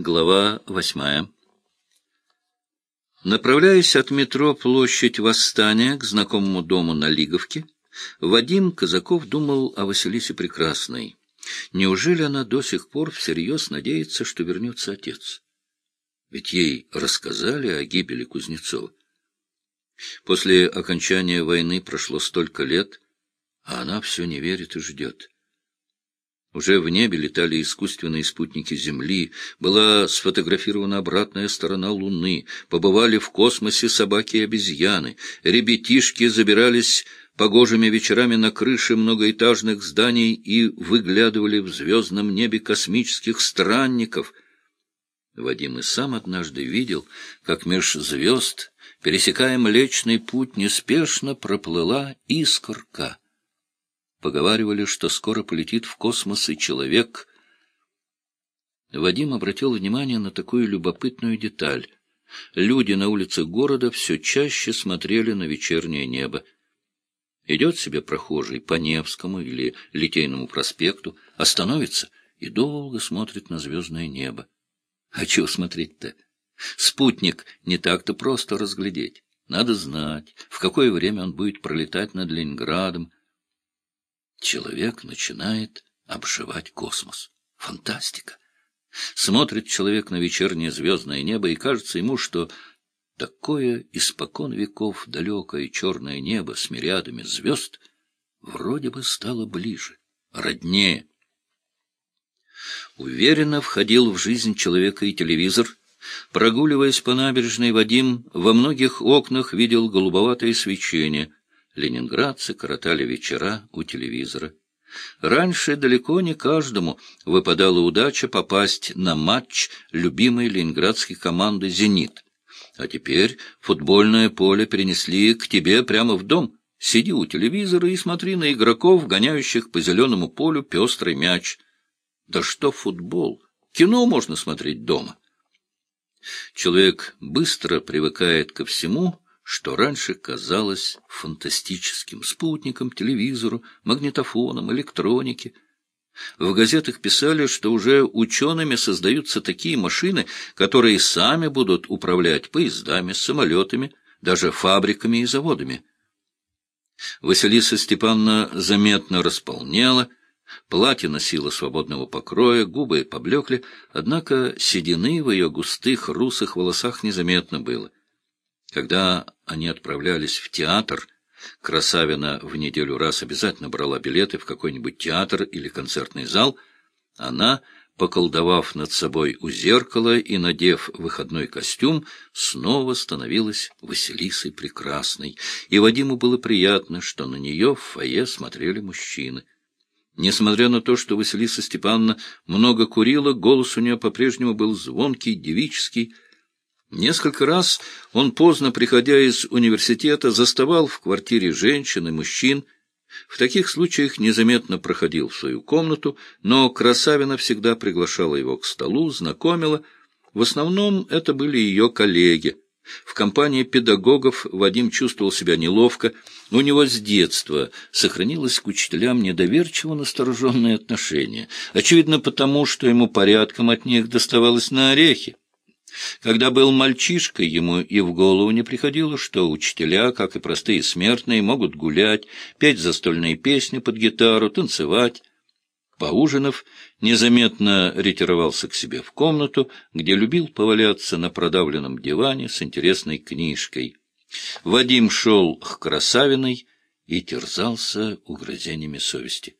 Глава восьмая. Направляясь от метро площадь Восстания к знакомому дому на Лиговке, Вадим Казаков думал о Василисе Прекрасной. Неужели она до сих пор всерьез надеется, что вернется отец? Ведь ей рассказали о гибели Кузнецова. После окончания войны прошло столько лет, а она все не верит и ждет. Уже в небе летали искусственные спутники Земли, была сфотографирована обратная сторона Луны, побывали в космосе собаки и обезьяны, ребятишки забирались погожими вечерами на крыши многоэтажных зданий и выглядывали в звездном небе космических странников. Вадим и сам однажды видел, как меж звезд, пересекая Млечный Путь, неспешно проплыла искорка — Поговаривали, что скоро полетит в космос и человек. Вадим обратил внимание на такую любопытную деталь. Люди на улицах города все чаще смотрели на вечернее небо. Идет себе прохожий по Невскому или Литейному проспекту, остановится и долго смотрит на звездное небо. А чего смотреть-то? Спутник не так-то просто разглядеть. Надо знать, в какое время он будет пролетать над Ленинградом, человек начинает обживать космос. Фантастика! Смотрит человек на вечернее звездное небо, и кажется ему, что такое испокон веков далекое черное небо с мириадами звезд вроде бы стало ближе, роднее. Уверенно входил в жизнь человека и телевизор. Прогуливаясь по набережной, Вадим во многих окнах видел голубоватое свечение — ленинградцы коротали вечера у телевизора. Раньше далеко не каждому выпадала удача попасть на матч любимой ленинградской команды «Зенит». А теперь футбольное поле перенесли к тебе прямо в дом. Сиди у телевизора и смотри на игроков, гоняющих по зеленому полю пестрый мяч. Да что футбол? Кино можно смотреть дома. Человек быстро привыкает ко всему, что раньше казалось фантастическим спутником, телевизору, магнитофоном, электронике. В газетах писали, что уже учеными создаются такие машины, которые сами будут управлять поездами, самолетами, даже фабриками и заводами. Василиса Степановна заметно располнела, платье носило свободного покроя, губы поблекли, однако седины в ее густых русых волосах незаметно было. Когда они отправлялись в театр, Красавина в неделю раз обязательно брала билеты в какой-нибудь театр или концертный зал. Она, поколдовав над собой у зеркала и надев выходной костюм, снова становилась Василисой Прекрасной, и Вадиму было приятно, что на нее в фойе смотрели мужчины. Несмотря на то, что Василиса Степановна много курила, голос у нее по-прежнему был звонкий, девический, Несколько раз он, поздно приходя из университета, заставал в квартире женщин и мужчин. В таких случаях незаметно проходил в свою комнату, но Красавина всегда приглашала его к столу, знакомила. В основном это были ее коллеги. В компании педагогов Вадим чувствовал себя неловко. У него с детства сохранилось к учителям недоверчиво настороженное отношение. Очевидно, потому что ему порядком от них доставалось на орехи. Когда был мальчишкой, ему и в голову не приходило, что учителя, как и простые смертные, могут гулять, петь застольные песни под гитару, танцевать. Поужинав, незаметно ретировался к себе в комнату, где любил поваляться на продавленном диване с интересной книжкой. Вадим шел к Красавиной и терзался угрызениями совести.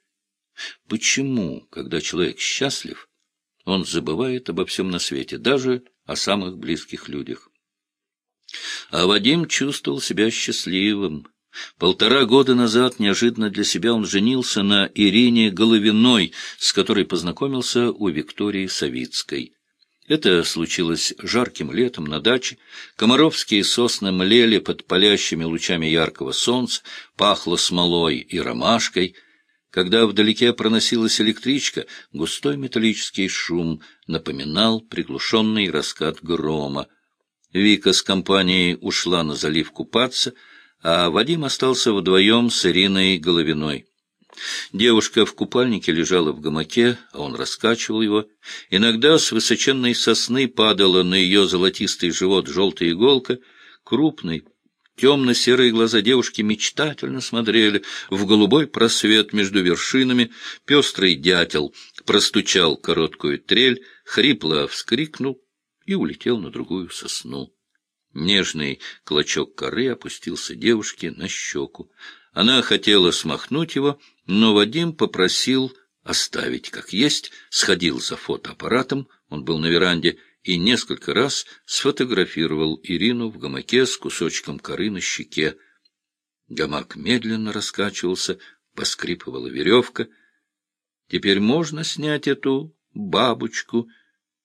Почему, когда человек счастлив, он забывает обо всем на свете, даже о самых близких людях. А Вадим чувствовал себя счастливым. Полтора года назад неожиданно для себя он женился на Ирине Головиной, с которой познакомился у Виктории Савицкой. Это случилось жарким летом на даче. Комаровские сосны млели под палящими лучами яркого солнца, пахло смолой и ромашкой — когда вдалеке проносилась электричка, густой металлический шум напоминал приглушенный раскат грома. Вика с компанией ушла на залив купаться, а Вадим остался вдвоем с Ириной Головиной. Девушка в купальнике лежала в гамаке, а он раскачивал его. Иногда с высоченной сосны падала на ее золотистый живот желтая иголка, крупный, Темно-серые глаза девушки мечтательно смотрели в голубой просвет между вершинами. Пестрый дятел простучал короткую трель, хрипло вскрикнул и улетел на другую сосну. Нежный клочок коры опустился девушке на щеку. Она хотела смахнуть его, но Вадим попросил оставить как есть, сходил за фотоаппаратом, он был на веранде, и несколько раз сфотографировал Ирину в гамаке с кусочком коры на щеке. Гамак медленно раскачивался, поскрипывала веревка. «Теперь можно снять эту бабочку?»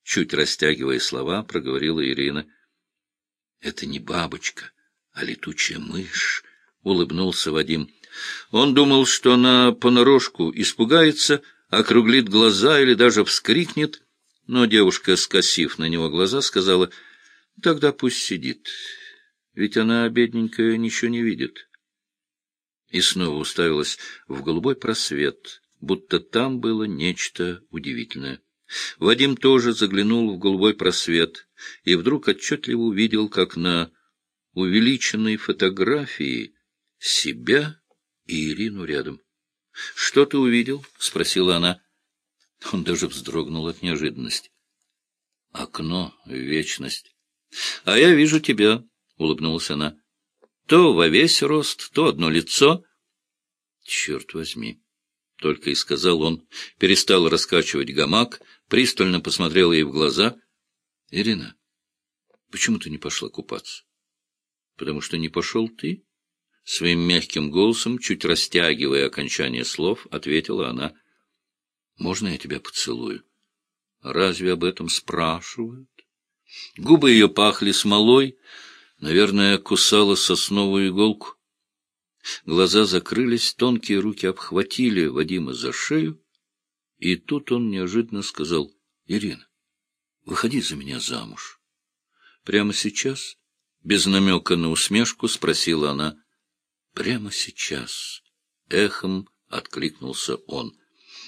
Чуть растягивая слова, проговорила Ирина. «Это не бабочка, а летучая мышь», — улыбнулся Вадим. Он думал, что она понарошку испугается, округлит глаза или даже вскрикнет, но девушка, скосив на него глаза, сказала, «Тогда пусть сидит, ведь она, бедненькая, ничего не видит». И снова уставилась в голубой просвет, будто там было нечто удивительное. Вадим тоже заглянул в голубой просвет и вдруг отчетливо увидел, как на увеличенной фотографии себя и Ирину рядом. — Что ты увидел? — спросила она. Он даже вздрогнул от неожиданности. — Окно вечность. — А я вижу тебя, — улыбнулась она. — То во весь рост, то одно лицо. — Черт возьми! — только и сказал он. Перестал раскачивать гамак, пристально посмотрел ей в глаза. — Ирина, почему ты не пошла купаться? — Потому что не пошел ты? Своим мягким голосом, чуть растягивая окончание слов, ответила она. — Можно я тебя поцелую? Разве об этом спрашивают? Губы ее пахли смолой, наверное, кусала сосновую иголку. Глаза закрылись, тонкие руки обхватили Вадима за шею, и тут он неожиданно сказал, — Ирина, выходи за меня замуж. Прямо сейчас, без намека на усмешку, спросила она, — Прямо сейчас. Эхом откликнулся он.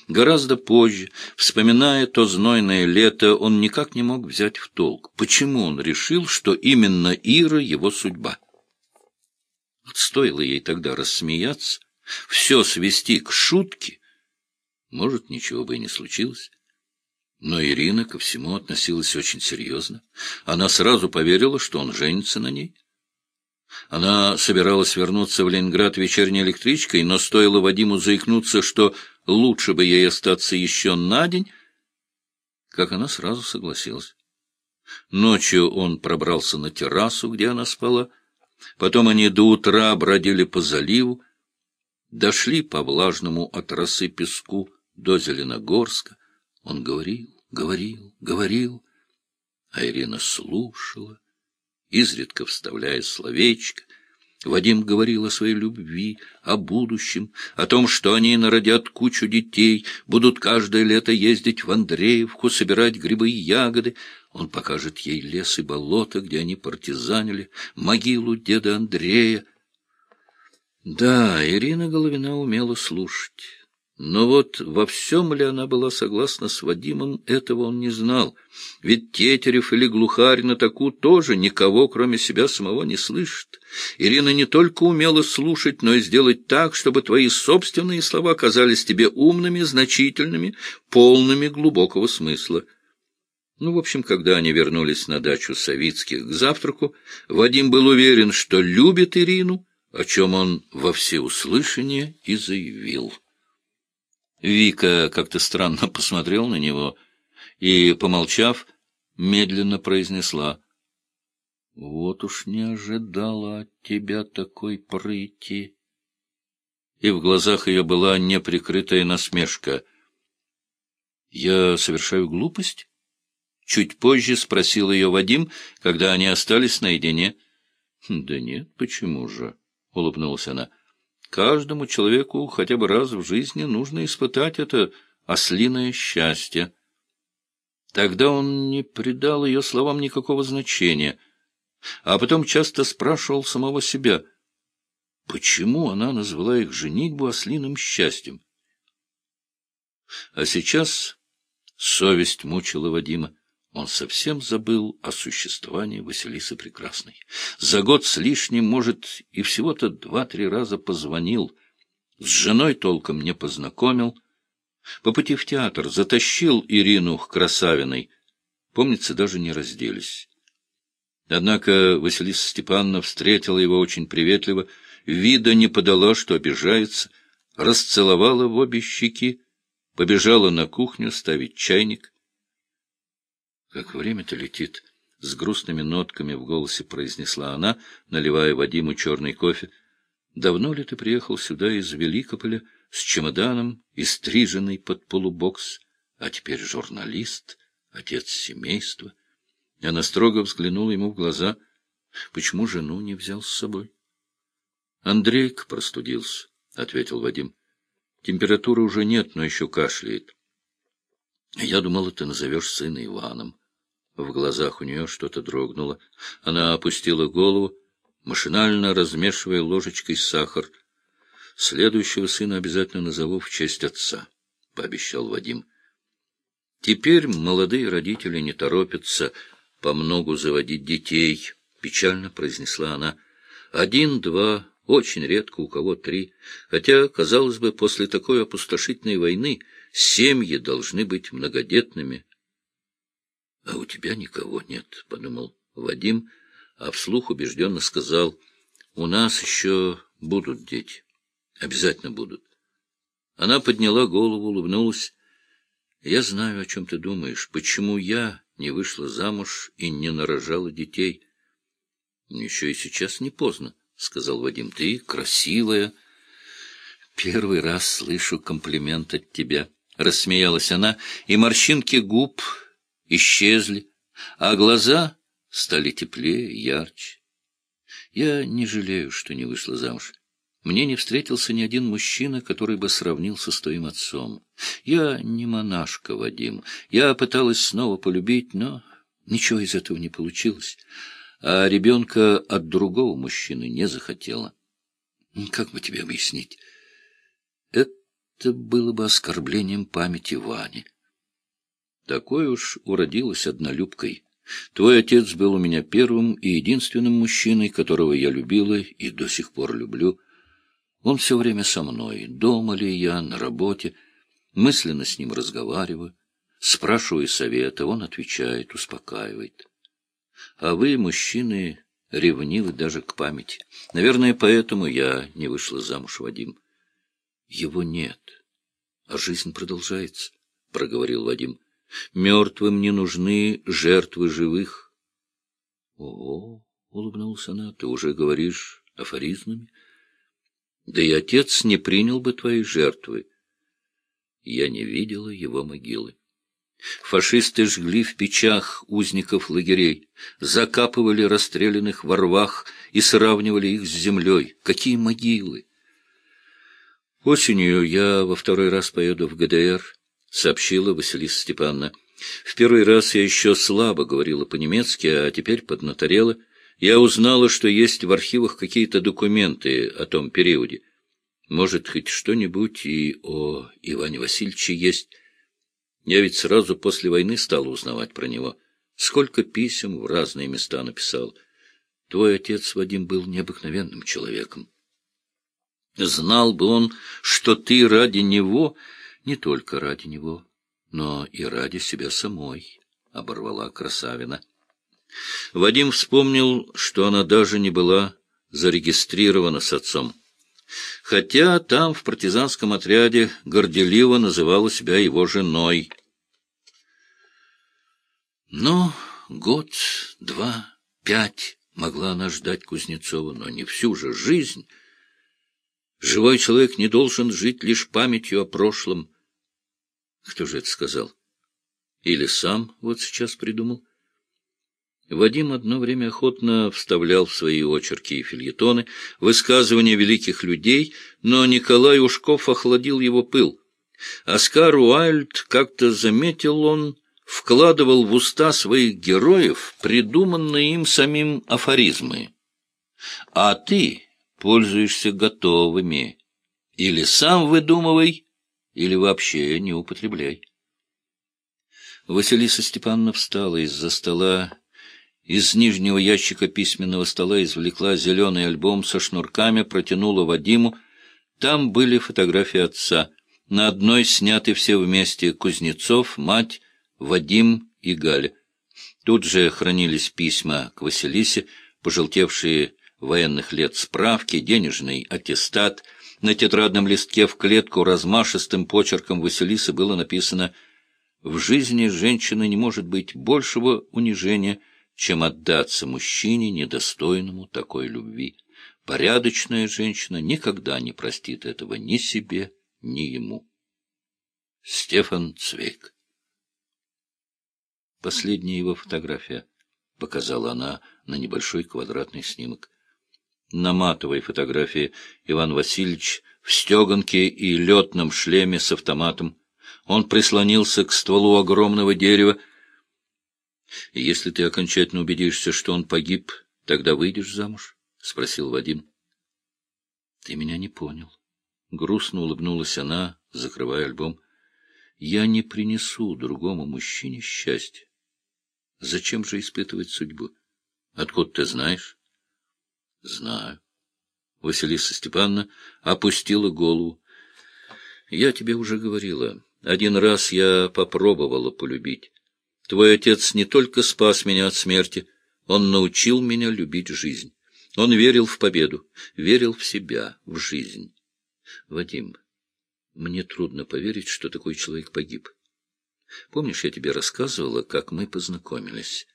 Гораздо позже, вспоминая то знойное лето, он никак не мог взять в толк, почему он решил, что именно Ира его судьба. Стоило ей тогда рассмеяться, все свести к шутке, может, ничего бы и не случилось. Но Ирина ко всему относилась очень серьезно. Она сразу поверила, что он женится на ней. Она собиралась вернуться в Ленинград вечерней электричкой, но стоило Вадиму заикнуться, что лучше бы ей остаться еще на день, как она сразу согласилась. Ночью он пробрался на террасу, где она спала. Потом они до утра бродили по заливу, дошли по влажному от росы песку до Зеленогорска. Он говорил, говорил, говорил, а Ирина слушала изредка вставляя словечко. Вадим говорил о своей любви, о будущем, о том, что они народят кучу детей, будут каждое лето ездить в Андреевку, собирать грибы и ягоды. Он покажет ей лес и болото, где они партизанили, могилу деда Андрея. Да, Ирина Головина умела слушать. Но вот во всем ли она была согласна с Вадимом, этого он не знал. Ведь Тетерев или Глухарь на таку тоже никого, кроме себя самого, не слышит. Ирина не только умела слушать, но и сделать так, чтобы твои собственные слова казались тебе умными, значительными, полными глубокого смысла. Ну, в общем, когда они вернулись на дачу Савицких к завтраку, Вадим был уверен, что любит Ирину, о чем он во всеуслышание и заявил. Вика как-то странно посмотрел на него и, помолчав, медленно произнесла. — Вот уж не ожидала от тебя такой прыти. И в глазах ее была неприкрытая насмешка. — Я совершаю глупость? Чуть позже спросил ее Вадим, когда они остались наедине. — Да нет, почему же? — улыбнулась она. — Каждому человеку хотя бы раз в жизни нужно испытать это ослиное счастье. Тогда он не придал ее словам никакого значения, а потом часто спрашивал самого себя, почему она назвала их женитьбу ослиным счастьем. А сейчас совесть мучила Вадима. Он совсем забыл о существовании Василисы Прекрасной. За год с лишним, может, и всего-то два-три раза позвонил. С женой толком не познакомил. По пути в театр затащил Ирину к Красавиной. Помнится, даже не разделись. Однако Василиса Степановна встретила его очень приветливо, вида не подала, что обижается, расцеловала в обе щеки, побежала на кухню ставить чайник. Как время-то летит, — с грустными нотками в голосе произнесла она, наливая Вадиму черный кофе. — Давно ли ты приехал сюда из Великополя с чемоданом и стриженный под полубокс, а теперь журналист, отец семейства? Она строго взглянула ему в глаза. Почему жену не взял с собой? — Андрейк простудился, — ответил Вадим. — Температуры уже нет, но еще кашляет. — Я думала, ты назовешь сына Иваном. В глазах у нее что-то дрогнуло. Она опустила голову, машинально размешивая ложечкой сахар. «Следующего сына обязательно назову в честь отца», — пообещал Вадим. Теперь молодые родители не торопятся по многу заводить детей, — печально произнесла она. Один-два, очень редко у кого три. Хотя, казалось бы, после такой опустошительной войны семьи должны быть многодетными, — А у тебя никого нет, — подумал Вадим, а вслух убежденно сказал, — у нас еще будут дети. Обязательно будут. Она подняла голову, улыбнулась. — Я знаю, о чем ты думаешь. Почему я не вышла замуж и не нарожала детей? — Еще и сейчас не поздно, — сказал Вадим. — Ты красивая. — Первый раз слышу комплимент от тебя. — рассмеялась она, и морщинки губ исчезли, а глаза стали теплее, ярче. Я не жалею, что не вышла замуж. Мне не встретился ни один мужчина, который бы сравнился с твоим отцом. Я не монашка, Вадим. Я пыталась снова полюбить, но ничего из этого не получилось. А ребенка от другого мужчины не захотела. Как бы тебе объяснить? Это было бы оскорблением памяти Вани. Такой уж уродилась однолюбкой. Твой отец был у меня первым и единственным мужчиной, которого я любила и до сих пор люблю. Он все время со мной, дома ли я, на работе, мысленно с ним разговариваю, спрашиваю совета, он отвечает, успокаивает. А вы, мужчины, ревнивы даже к памяти. Наверное, поэтому я не вышла замуж, Вадим. Его нет, а жизнь продолжается, — проговорил Вадим. Мертвым не нужны жертвы живых. — О, — улыбнулся она, — ты уже говоришь афоризмами? Да и отец не принял бы твоей жертвы. Я не видела его могилы. Фашисты жгли в печах узников лагерей, закапывали расстрелянных во рвах и сравнивали их с землей. Какие могилы! Осенью я во второй раз поеду в ГДР сообщила Василиса Степановна. В первый раз я еще слабо говорила по-немецки, а теперь поднаторела. Я узнала, что есть в архивах какие-то документы о том периоде. Может, хоть что-нибудь и о Иване Васильевиче есть. Я ведь сразу после войны стала узнавать про него. Сколько писем в разные места написал. Твой отец, Вадим, был необыкновенным человеком. Знал бы он, что ты ради него не только ради него, но и ради себя самой, — оборвала Красавина. Вадим вспомнил, что она даже не была зарегистрирована с отцом. Хотя там, в партизанском отряде, горделиво называла себя его женой. Но год, два, пять могла она ждать Кузнецова, но не всю же жизнь. Живой человек не должен жить лишь памятью о прошлом, кто же это сказал? Или сам вот сейчас придумал? Вадим одно время охотно вставлял в свои очерки и фильетоны высказывания великих людей, но Николай Ушков охладил его пыл. Оскар Уайльд, как-то заметил он, вкладывал в уста своих героев придуманные им самим афоризмы. А ты пользуешься готовыми. Или сам выдумывай, или вообще не употребляй. Василиса Степановна встала из-за стола, из нижнего ящика письменного стола извлекла зеленый альбом со шнурками, протянула Вадиму. Там были фотографии отца. На одной сняты все вместе Кузнецов, мать, Вадим и Галя. Тут же хранились письма к Василисе, пожелтевшие военных лет справки, денежный аттестат. На тетрадном листке в клетку размашистым почерком Василисы было написано «В жизни женщины не может быть большего унижения, чем отдаться мужчине, недостойному такой любви. Порядочная женщина никогда не простит этого ни себе, ни ему». Стефан Цвейк Последняя его фотография, — показала она на небольшой квадратный снимок. На матовой фотографии Иван Васильевич в стеганке и летном шлеме с автоматом. Он прислонился к стволу огромного дерева. — Если ты окончательно убедишься, что он погиб, тогда выйдешь замуж? — спросил Вадим. — Ты меня не понял. Грустно улыбнулась она, закрывая альбом. — Я не принесу другому мужчине счастья. Зачем же испытывать судьбу? Откуда ты знаешь? — Знаю. Василиса Степановна опустила голову. — Я тебе уже говорила. Один раз я попробовала полюбить. Твой отец не только спас меня от смерти, он научил меня любить жизнь. Он верил в победу, верил в себя, в жизнь. Вадим, мне трудно поверить, что такой человек погиб. Помнишь, я тебе рассказывала, как мы познакомились?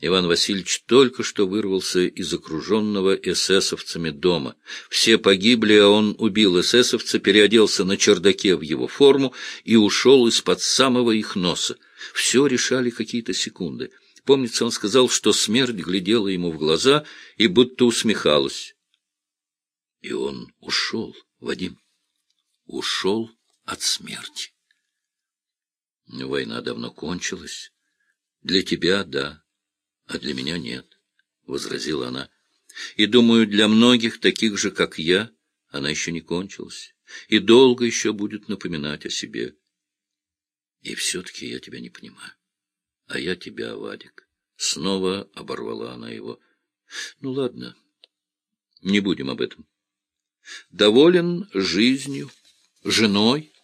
Иван Васильевич только что вырвался из окруженного эсэсовцами дома. Все погибли, а он убил эсэсовца, переоделся на чердаке в его форму и ушел из-под самого их носа. Все решали какие-то секунды. Помнится, он сказал, что смерть глядела ему в глаза и будто усмехалась. И он ушел, Вадим, ушел от смерти. Война давно кончилась. Для тебя — да, а для меня нет, — возразила она. И, думаю, для многих, таких же, как я, она еще не кончилась и долго еще будет напоминать о себе. И все-таки я тебя не понимаю. А я тебя, Вадик. Снова оборвала она его. Ну, ладно, не будем об этом. Доволен жизнью, женой,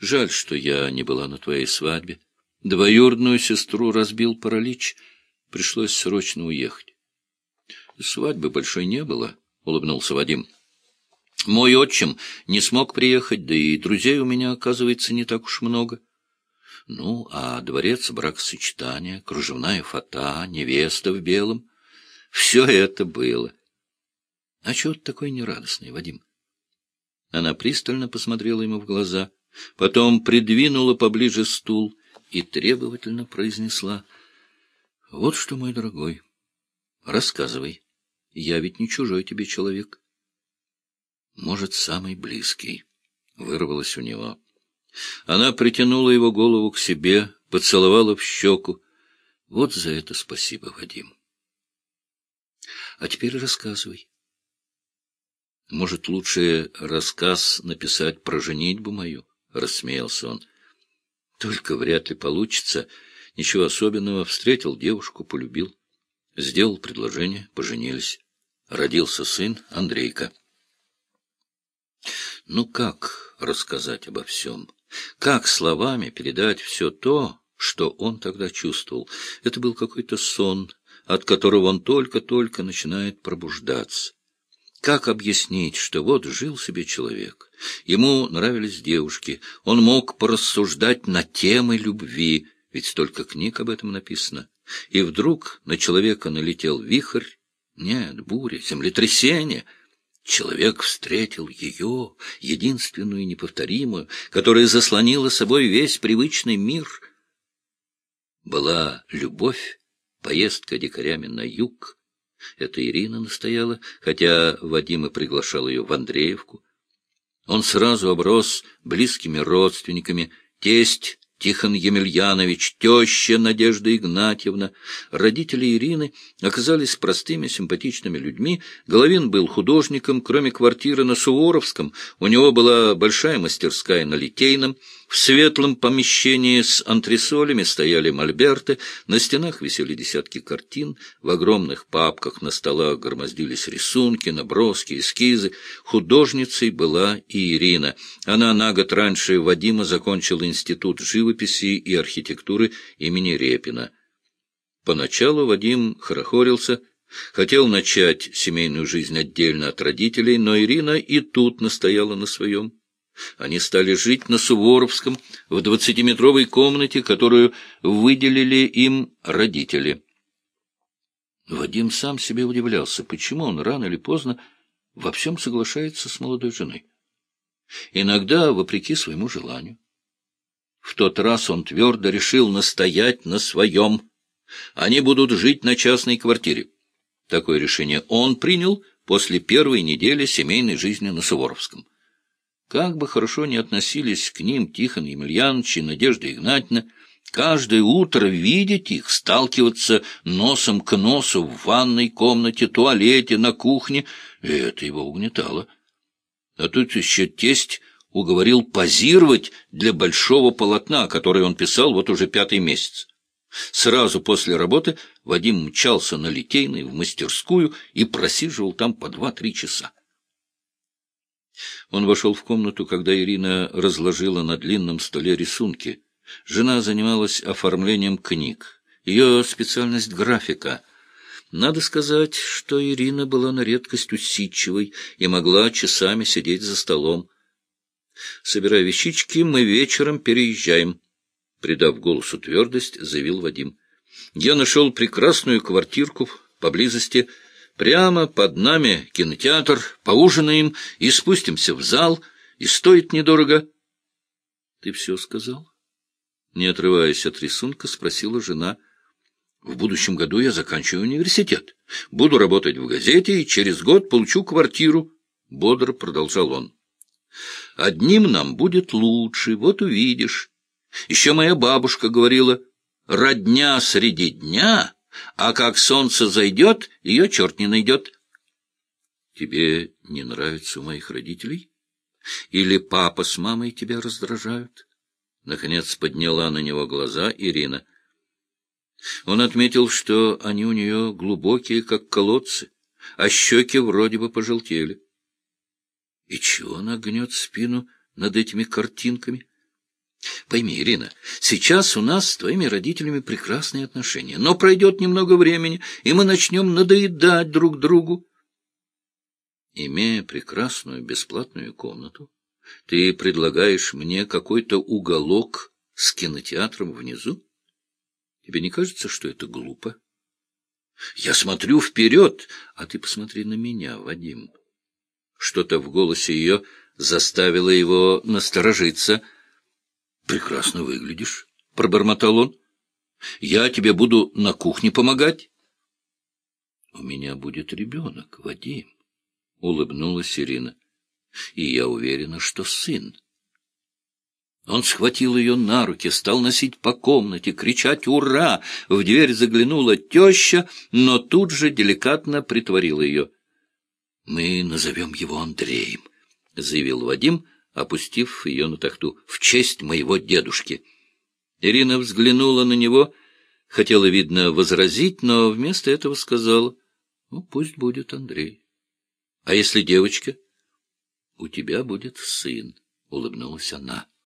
Жаль, что я не была на твоей свадьбе. Двоюродную сестру разбил паралич. Пришлось срочно уехать. Свадьбы большой не было, — улыбнулся Вадим. Мой отчим не смог приехать, да и друзей у меня, оказывается, не так уж много. Ну, а дворец бракосочетания, кружевная фата, невеста в белом — все это было. А чего ты такой нерадостный, Вадим? Она пристально посмотрела ему в глаза — потом придвинула поближе стул и требовательно произнесла. — Вот что, мой дорогой, рассказывай. Я ведь не чужой тебе человек. — Может, самый близкий, — вырвалось у него. Она притянула его голову к себе, поцеловала в щеку. Вот за это спасибо, Вадим. А теперь рассказывай. Может, лучше рассказ написать про женитьбу мою? — рассмеялся он. — Только вряд ли получится. Ничего особенного. Встретил девушку, полюбил. Сделал предложение, поженились. Родился сын Андрейка. Ну как рассказать обо всем? Как словами передать все то, что он тогда чувствовал? Это был какой-то сон, от которого он только-только начинает пробуждаться. Как объяснить, что вот жил себе человек, ему нравились девушки, он мог порассуждать на темы любви, ведь столько книг об этом написано, и вдруг на человека налетел вихрь, нет, буря, землетрясение. Человек встретил ее, единственную и неповторимую, которая заслонила собой весь привычный мир. Была любовь, поездка дикарями на юг, это Ирина настояла, хотя Вадим и приглашал ее в Андреевку. Он сразу оброс близкими родственниками, тесть Тихон Емельянович, теща Надежда Игнатьевна. Родители Ирины оказались простыми, симпатичными людьми. Головин был художником, кроме квартиры на Суворовском. У него была большая мастерская на Литейном. В светлом помещении с антресолями стояли мольберты, на стенах висели десятки картин, в огромных папках на столах громоздились рисунки, наброски, эскизы. Художницей была и Ирина. Она на год раньше Вадима закончила институт живописи и архитектуры имени Репина. Поначалу Вадим хорохорился, хотел начать семейную жизнь отдельно от родителей, но Ирина и тут настояла на своем. Они стали жить на Суворовском, в двадцатиметровой комнате, которую выделили им родители. Вадим сам себе удивлялся, почему он рано или поздно во всем соглашается с молодой женой. Иногда вопреки своему желанию. В тот раз он твердо решил настоять на своем. Они будут жить на частной квартире. Такое решение он принял после первой недели семейной жизни на Суворовском. Как бы хорошо ни относились к ним Тихон Емельянович и Надежда Игнатьевна, каждое утро видеть их, сталкиваться носом к носу в ванной комнате, туалете, на кухне, это его угнетало. А тут еще тесть уговорил позировать для большого полотна, которое он писал вот уже пятый месяц. Сразу после работы Вадим мчался на Литейной в мастерскую и просиживал там по два-три часа. Он вошел в комнату, когда Ирина разложила на длинном столе рисунки. Жена занималась оформлением книг. Ее специальность — графика. Надо сказать, что Ирина была на редкость усидчивой и могла часами сидеть за столом. «Собирай вещички, мы вечером переезжаем», — придав голосу твердость, заявил Вадим. «Я нашел прекрасную квартирку поблизости Прямо под нами кинотеатр, поужинаем и спустимся в зал, и стоит недорого. — Ты все сказал? Не отрываясь от рисунка, спросила жена. — В будущем году я заканчиваю университет. Буду работать в газете и через год получу квартиру, — бодро продолжал он. — Одним нам будет лучше, вот увидишь. Еще моя бабушка говорила, родня среди дня а как солнце зайдет, ее черт не найдет. Тебе не нравится у моих родителей? Или папа с мамой тебя раздражают? Наконец подняла на него глаза Ирина. Он отметил, что они у нее глубокие, как колодцы, а щеки вроде бы пожелтели. И чего она гнет спину над этими картинками? Пойми, Ирина, сейчас у нас с твоими родителями прекрасные отношения, но пройдет немного времени, и мы начнем надоедать друг другу. Имея прекрасную бесплатную комнату, ты предлагаешь мне какой-то уголок с кинотеатром внизу? Тебе не кажется, что это глупо? Я смотрю вперед, а ты посмотри на меня, Вадим. Что-то в голосе ее заставило его насторожиться — Прекрасно выглядишь, — пробормотал он. — Я тебе буду на кухне помогать. — У меня будет ребенок, Вадим, — улыбнулась Ирина. — И я уверена, что сын. Он схватил ее на руки, стал носить по комнате, кричать «Ура!». В дверь заглянула теща, но тут же деликатно притворила ее. — Мы назовем его Андреем, — заявил Вадим, — опустив ее на тахту, — в честь моего дедушки. Ирина взглянула на него, хотела, видно, возразить, но вместо этого сказала, — ну, пусть будет Андрей. — А если девочка? — У тебя будет сын, — улыбнулась она.